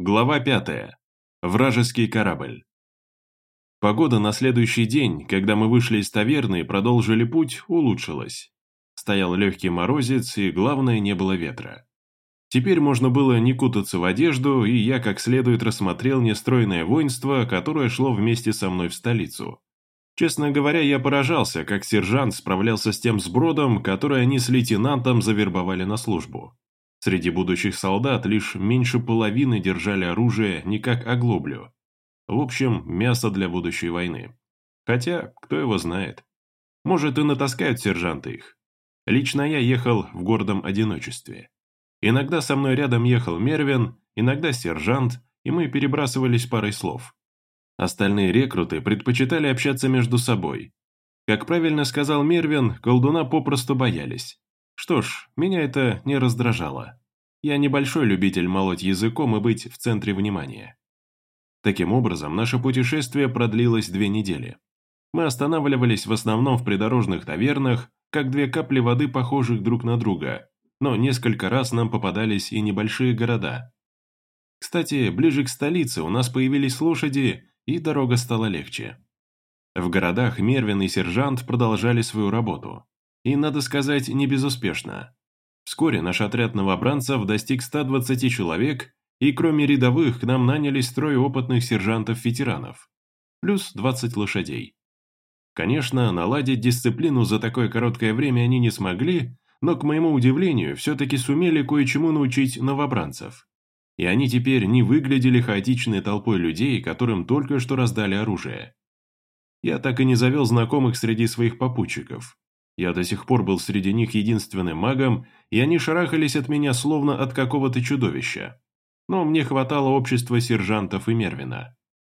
Глава пятая. Вражеский корабль. Погода на следующий день, когда мы вышли из таверны и продолжили путь, улучшилась. Стоял легкий морозец, и, главное, не было ветра. Теперь можно было не кутаться в одежду, и я как следует рассмотрел нестройное воинство, которое шло вместе со мной в столицу. Честно говоря, я поражался, как сержант справлялся с тем сбродом, который они с лейтенантом завербовали на службу. Среди будущих солдат лишь меньше половины держали оружие не как оглоблю. В общем, мясо для будущей войны. Хотя, кто его знает. Может, и натаскают сержанты их. Лично я ехал в гордом одиночестве. Иногда со мной рядом ехал Мервин, иногда сержант, и мы перебрасывались парой слов. Остальные рекруты предпочитали общаться между собой. Как правильно сказал Мервин, колдуна попросту боялись. Что ж, меня это не раздражало. Я небольшой любитель молоть языком и быть в центре внимания. Таким образом, наше путешествие продлилось две недели. Мы останавливались в основном в придорожных тавернах, как две капли воды, похожих друг на друга, но несколько раз нам попадались и небольшие города. Кстати, ближе к столице у нас появились лошади, и дорога стала легче. В городах Мервин и сержант продолжали свою работу. И, надо сказать, не безуспешно. Вскоре наш отряд новобранцев достиг 120 человек, и кроме рядовых к нам нанялись трое опытных сержантов-ветеранов, плюс 20 лошадей. Конечно, наладить дисциплину за такое короткое время они не смогли, но, к моему удивлению, все-таки сумели кое-чему научить новобранцев. И они теперь не выглядели хаотичной толпой людей, которым только что раздали оружие. Я так и не завел знакомых среди своих попутчиков. Я до сих пор был среди них единственным магом, и они шарахались от меня словно от какого-то чудовища. Но мне хватало общества сержантов и Мервина.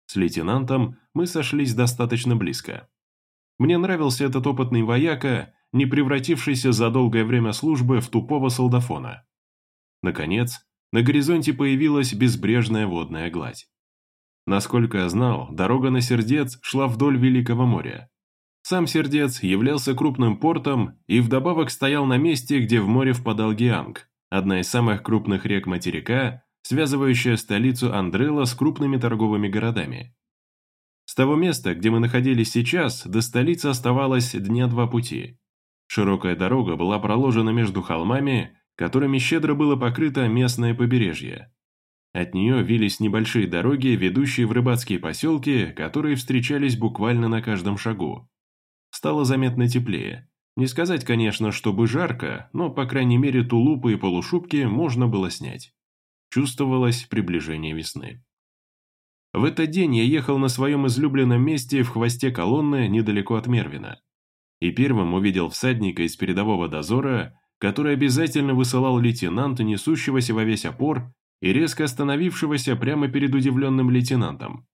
С лейтенантом мы сошлись достаточно близко. Мне нравился этот опытный вояка, не превратившийся за долгое время службы в тупого солдафона. Наконец, на горизонте появилась безбрежная водная гладь. Насколько я знал, дорога на Сердец шла вдоль Великого моря. Сам Сердец являлся крупным портом и вдобавок стоял на месте, где в море впадал Гианг, одна из самых крупных рек материка, связывающая столицу Андрела с крупными торговыми городами. С того места, где мы находились сейчас, до столицы оставалось дня два пути. Широкая дорога была проложена между холмами, которыми щедро было покрыто местное побережье. От нее вились небольшие дороги, ведущие в рыбацкие поселки, которые встречались буквально на каждом шагу. Стало заметно теплее. Не сказать, конечно, чтобы жарко, но, по крайней мере, тулупы и полушубки можно было снять. Чувствовалось приближение весны. В этот день я ехал на своем излюбленном месте в хвосте колонны недалеко от Мервина. И первым увидел всадника из передового дозора, который обязательно высылал лейтенанта, несущегося во весь опор и резко остановившегося прямо перед удивленным лейтенантом.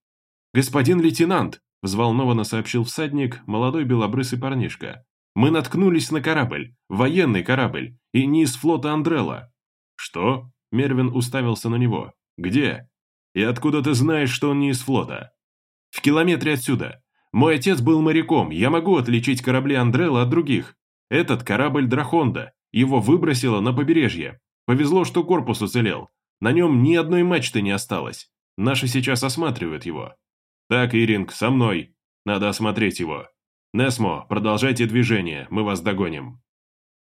«Господин лейтенант!» Взволнованно сообщил всадник, молодой белобрысый парнишка. «Мы наткнулись на корабль, военный корабль, и не из флота Андрелла». «Что?» – Мервин уставился на него. «Где? И откуда ты знаешь, что он не из флота?» «В километре отсюда. Мой отец был моряком, я могу отличить корабли Андрелла от других. Этот корабль Драхонда, его выбросило на побережье. Повезло, что корпус уцелел. На нем ни одной мачты не осталось. Наши сейчас осматривают его. «Так, Иринг, со мной. Надо осмотреть его. Несмо, продолжайте движение, мы вас догоним».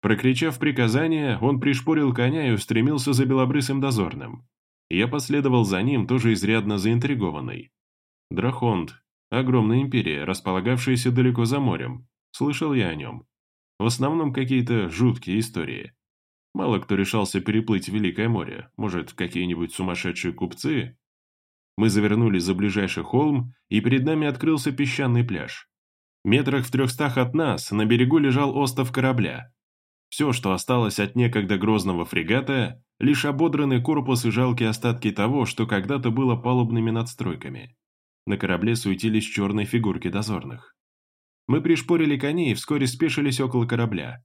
Прокричав приказание, он пришпорил коня и устремился за белобрысым дозорным. Я последовал за ним, тоже изрядно заинтригованный. Драхонд. Огромная империя, располагавшаяся далеко за морем. Слышал я о нем. В основном какие-то жуткие истории. Мало кто решался переплыть Великое море. Может, какие-нибудь сумасшедшие купцы мы завернули за ближайший холм, и перед нами открылся песчаный пляж. Метрах в трехстах от нас на берегу лежал остов корабля. Все, что осталось от некогда грозного фрегата, лишь ободранный корпус и жалкие остатки того, что когда-то было палубными надстройками. На корабле суетились черные фигурки дозорных. Мы пришпорили коней и вскоре спешились около корабля.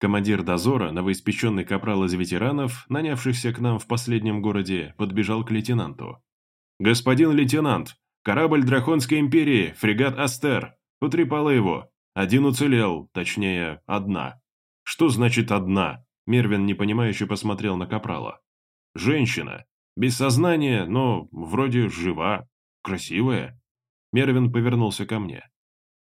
Командир дозора, новоиспеченный капрал из ветеранов, нанявшихся к нам в последнем городе, подбежал к лейтенанту. «Господин лейтенант, корабль Драконской империи, фрегат Астер. Потрепало его. Один уцелел, точнее, одна». «Что значит «одна»?» Мервин непонимающе посмотрел на Капрала. «Женщина. Без сознания, но вроде жива, красивая». Мервин повернулся ко мне.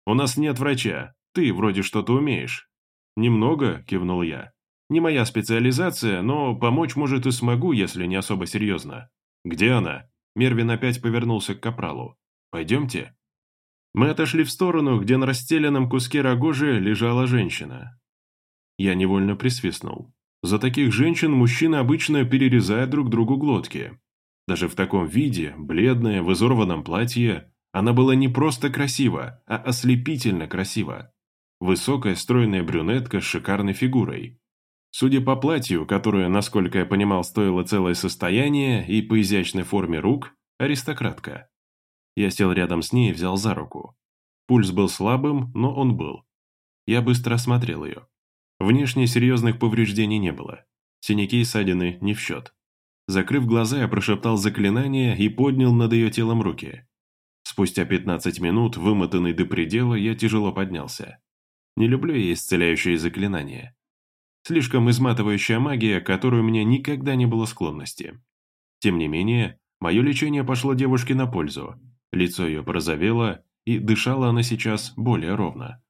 «У нас нет врача. Ты вроде что-то умеешь». «Немного», — кивнул я. «Не моя специализация, но помочь, может, и смогу, если не особо серьезно». «Где она?» Мервин опять повернулся к Капралу. «Пойдемте». Мы отошли в сторону, где на расстеленном куске рогожи лежала женщина. Я невольно присвистнул. За таких женщин мужчины обычно перерезают друг другу глотки. Даже в таком виде, бледная, в изорванном платье, она была не просто красива, а ослепительно красива. Высокая, стройная брюнетка с шикарной фигурой. Судя по платью, которое, насколько я понимал, стоило целое состояние, и по изящной форме рук, аристократка. Я сел рядом с ней и взял за руку. Пульс был слабым, но он был. Я быстро осмотрел ее. Внешне серьезных повреждений не было. Синяки и ссадины не в счет. Закрыв глаза, я прошептал заклинание и поднял над ее телом руки. Спустя 15 минут, вымотанный до предела, я тяжело поднялся. Не люблю я исцеляющие заклинания. Слишком изматывающая магия, которой у меня никогда не было склонности. Тем не менее, мое лечение пошло девушке на пользу. Лицо ее порозовело, и дышала она сейчас более ровно.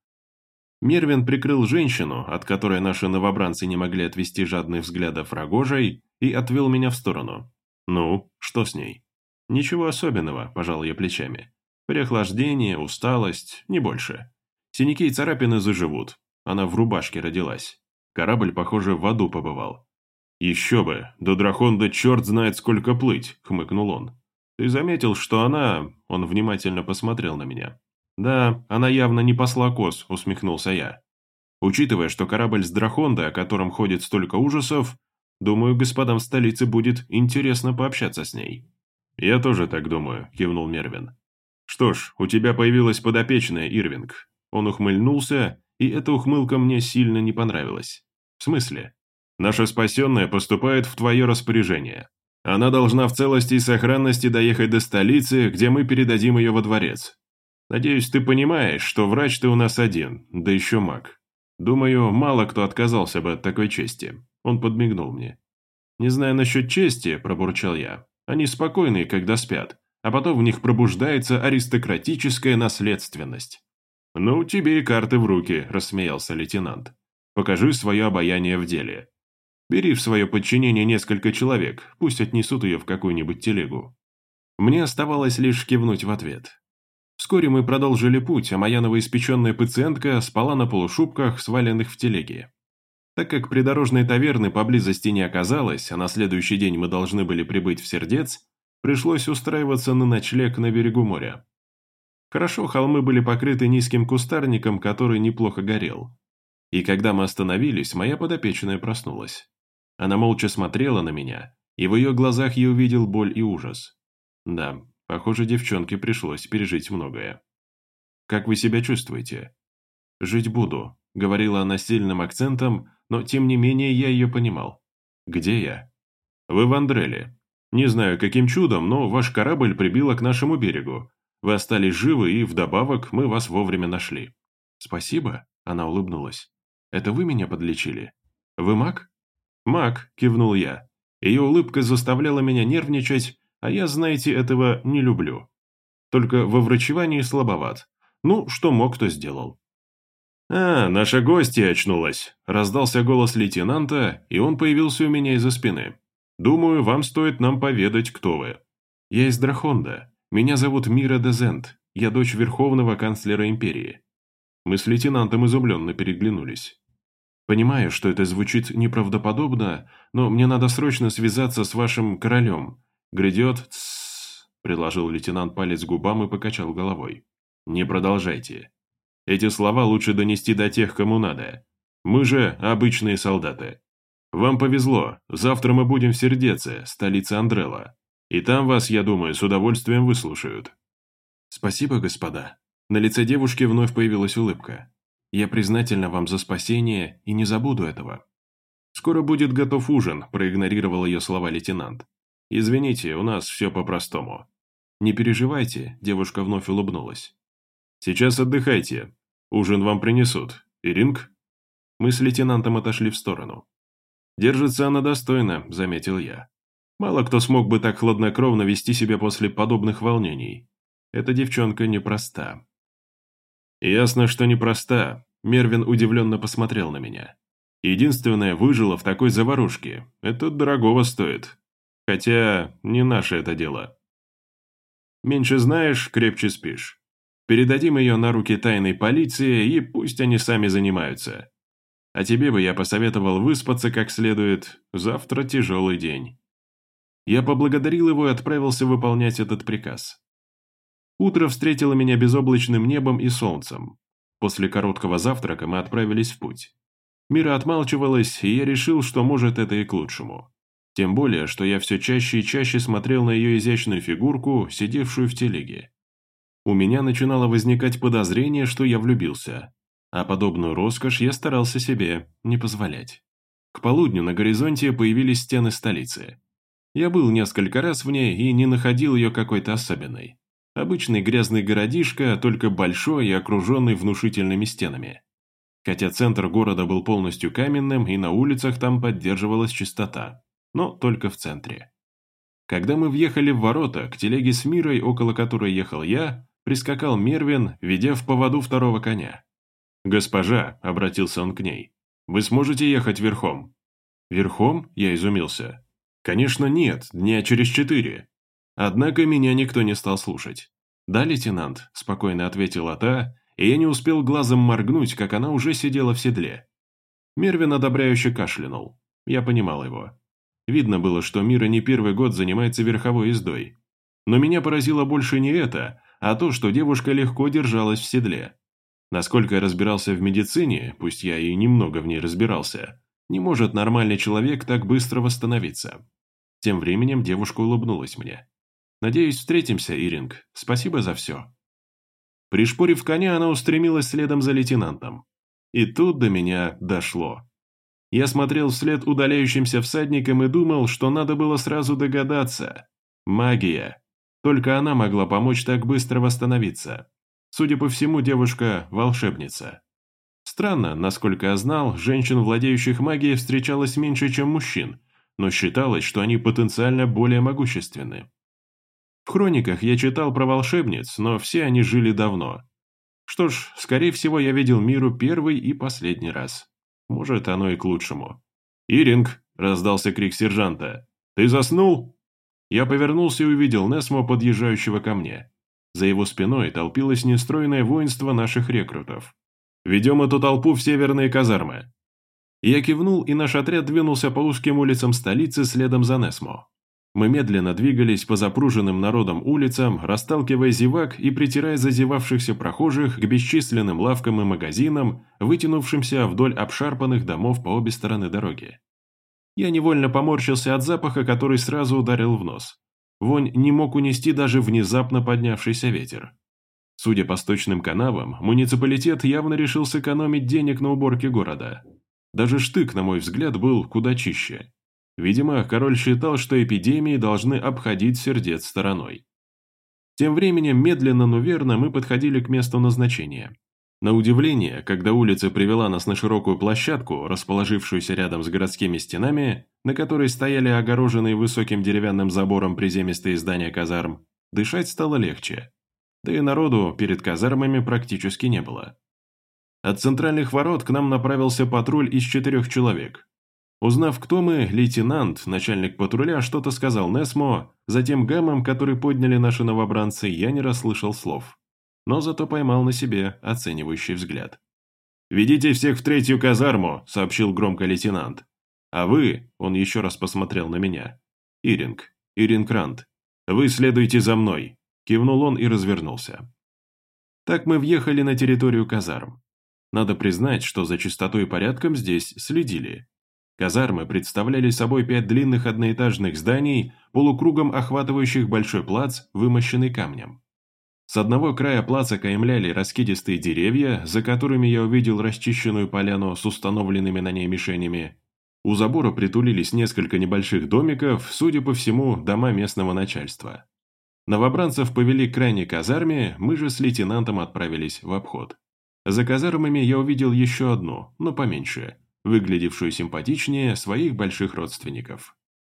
Мервин прикрыл женщину, от которой наши новобранцы не могли отвести жадных взглядов рогожей, и отвел меня в сторону. «Ну, что с ней?» «Ничего особенного», – пожал я плечами. «Переохлаждение, усталость, не больше. Синяки и царапины заживут. Она в рубашке родилась. Корабль, похоже, в аду побывал». «Еще бы, до Драхонда черт знает сколько плыть», – хмыкнул он. «Ты заметил, что она...» Он внимательно посмотрел на меня. «Да, она явно не посла коз», — усмехнулся я. «Учитывая, что корабль с Драхонда, о котором ходит столько ужасов, думаю, господам в столице будет интересно пообщаться с ней». «Я тоже так думаю», — кивнул Мервин. «Что ж, у тебя появилась подопечная, Ирвинг». Он ухмыльнулся, и эта ухмылка мне сильно не понравилась. «В смысле?» «Наша спасенная поступает в твое распоряжение. Она должна в целости и сохранности доехать до столицы, где мы передадим ее во дворец. Надеюсь, ты понимаешь, что врач ты у нас один, да еще маг. Думаю, мало кто отказался бы от такой чести. Он подмигнул мне. Не знаю насчет чести, пробурчал я. Они спокойные, когда спят, а потом в них пробуждается аристократическая наследственность. «Ну, тебе и карты в руки», – рассмеялся лейтенант. «Покажи свое обаяние в деле. Бери в свое подчинение несколько человек, пусть отнесут ее в какую-нибудь телегу». Мне оставалось лишь кивнуть в ответ. Вскоре мы продолжили путь, а моя новоиспеченная пациентка спала на полушубках, сваленных в телеге. Так как придорожной таверны поблизости не оказалось, а на следующий день мы должны были прибыть в Сердец, пришлось устраиваться на ночлег на берегу моря. Хорошо, холмы были покрыты низким кустарником, который неплохо горел. И когда мы остановились, моя подопечная проснулась. Она молча смотрела на меня, и в ее глазах я увидел боль и ужас. Да, похоже, девчонке пришлось пережить многое. «Как вы себя чувствуете?» «Жить буду», — говорила она сильным акцентом, но тем не менее я ее понимал. «Где я?» «Вы в Андреле. Не знаю, каким чудом, но ваш корабль прибило к нашему берегу. Вы остались живы, и вдобавок мы вас вовремя нашли». «Спасибо», — она улыбнулась. «Это вы меня подлечили? Вы маг?» «Маг», – кивнул я. Ее улыбка заставляла меня нервничать, а я, знаете, этого не люблю. Только во врачевании слабоват. Ну, что мог, то сделал. «А, наша гостья очнулась», – раздался голос лейтенанта, и он появился у меня из-за спины. «Думаю, вам стоит нам поведать, кто вы». «Я из Драхонда. Меня зовут Мира Дезент. Я дочь Верховного канцлера Империи». Мы с лейтенантом изумленно переглянулись. Понимаю, что это звучит неправдоподобно, но мне надо срочно связаться с вашим королем. Грядет... Предложил лейтенант палец губам и покачал головой. Не продолжайте. Эти слова лучше донести до тех, кому надо. Мы же обычные солдаты. Вам повезло, завтра мы будем в Сердеце, столице Андрела. И там вас, я думаю, с удовольствием выслушают. Спасибо, господа. На лице девушки вновь появилась улыбка. Я признательна вам за спасение и не забуду этого». «Скоро будет готов ужин», – проигнорировал ее слова лейтенант. «Извините, у нас все по-простому». «Не переживайте», – девушка вновь улыбнулась. «Сейчас отдыхайте. Ужин вам принесут. Иринг?» Мы с лейтенантом отошли в сторону. «Держится она достойно», – заметил я. Мало кто смог бы так хладнокровно вести себя после подобных волнений. Эта девчонка непроста. Ясно, что непроста. Мервин удивленно посмотрел на меня. Единственное, выжила в такой заварушке. Это дорогого стоит. Хотя не наше это дело. Меньше знаешь, крепче спишь. Передадим ее на руки тайной полиции, и пусть они сами занимаются. А тебе бы я посоветовал выспаться как следует. Завтра тяжелый день. Я поблагодарил его и отправился выполнять этот приказ. Утро встретило меня безоблачным небом и солнцем. После короткого завтрака мы отправились в путь. Мира отмалчивалась, и я решил, что может это и к лучшему. Тем более, что я все чаще и чаще смотрел на ее изящную фигурку, сидевшую в телеге. У меня начинало возникать подозрение, что я влюбился, а подобную роскошь я старался себе не позволять. К полудню на горизонте появились стены столицы. Я был несколько раз в ней и не находил ее какой-то особенной. Обычный грязный городишко, только большой и окруженный внушительными стенами. Хотя центр города был полностью каменным, и на улицах там поддерживалась чистота но только в центре. Когда мы въехали в ворота, к телеге с Мирой, около которой ехал я, прискакал Мервин, ведя в поводу второго коня. «Госпожа», — обратился он к ней, — «вы сможете ехать верхом?» «Верхом?» — я изумился. «Конечно нет, дня через четыре». Однако меня никто не стал слушать. «Да, лейтенант», — спокойно ответила та, и я не успел глазом моргнуть, как она уже сидела в седле. Мервин одобряюще кашлянул. Я понимал его. Видно было, что Мира не первый год занимается верховой ездой. Но меня поразило больше не это, а то, что девушка легко держалась в седле. Насколько я разбирался в медицине, пусть я и немного в ней разбирался, не может нормальный человек так быстро восстановиться. Тем временем девушка улыбнулась мне. «Надеюсь, встретимся, Иринг. Спасибо за все». Пришпорив коня, она устремилась следом за лейтенантом. И тут до меня дошло. Я смотрел вслед удаляющимся всадникам и думал, что надо было сразу догадаться. Магия. Только она могла помочь так быстро восстановиться. Судя по всему, девушка – волшебница. Странно, насколько я знал, женщин, владеющих магией, встречалось меньше, чем мужчин, но считалось, что они потенциально более могущественны. В хрониках я читал про волшебниц, но все они жили давно. Что ж, скорее всего, я видел миру первый и последний раз. Может, оно и к лучшему. «Иринг!» – раздался крик сержанта. «Ты заснул?» Я повернулся и увидел Несмо, подъезжающего ко мне. За его спиной толпилось нестройное воинство наших рекрутов. «Ведем эту толпу в северные казармы». Я кивнул, и наш отряд двинулся по узким улицам столицы следом за Несмо. Мы медленно двигались по запруженным народом улицам, расталкивая зевак и притирая зазевавшихся прохожих к бесчисленным лавкам и магазинам, вытянувшимся вдоль обшарпанных домов по обе стороны дороги. Я невольно поморщился от запаха, который сразу ударил в нос. Вонь не мог унести даже внезапно поднявшийся ветер. Судя по сточным канавам, муниципалитет явно решил сэкономить денег на уборке города. Даже штык, на мой взгляд, был куда чище. Видимо, король считал, что эпидемии должны обходить сердец стороной. Тем временем, медленно, но верно, мы подходили к месту назначения. На удивление, когда улица привела нас на широкую площадку, расположившуюся рядом с городскими стенами, на которой стояли огороженные высоким деревянным забором приземистые здания казарм, дышать стало легче. Да и народу перед казармами практически не было. От центральных ворот к нам направился патруль из четырех человек, Узнав, кто мы, лейтенант, начальник патруля, что-то сказал Несмо, затем гамом, который подняли наши новобранцы, я не расслышал слов. Но зато поймал на себе оценивающий взгляд. «Ведите всех в третью казарму», — сообщил громко лейтенант. «А вы», — он еще раз посмотрел на меня, — «Иринг, Иринг Рант, вы следуйте за мной», — кивнул он и развернулся. Так мы въехали на территорию казарм. Надо признать, что за чистотой и порядком здесь следили. Казармы представляли собой пять длинных одноэтажных зданий, полукругом охватывающих большой плац, вымощенный камнем. С одного края плаца каемляли раскидистые деревья, за которыми я увидел расчищенную поляну с установленными на ней мишенями. У забора притулились несколько небольших домиков, судя по всему, дома местного начальства. Новобранцев повели к крайней казарме, мы же с лейтенантом отправились в обход. За казармами я увидел еще одну, но поменьше – выглядевшую симпатичнее своих больших родственников.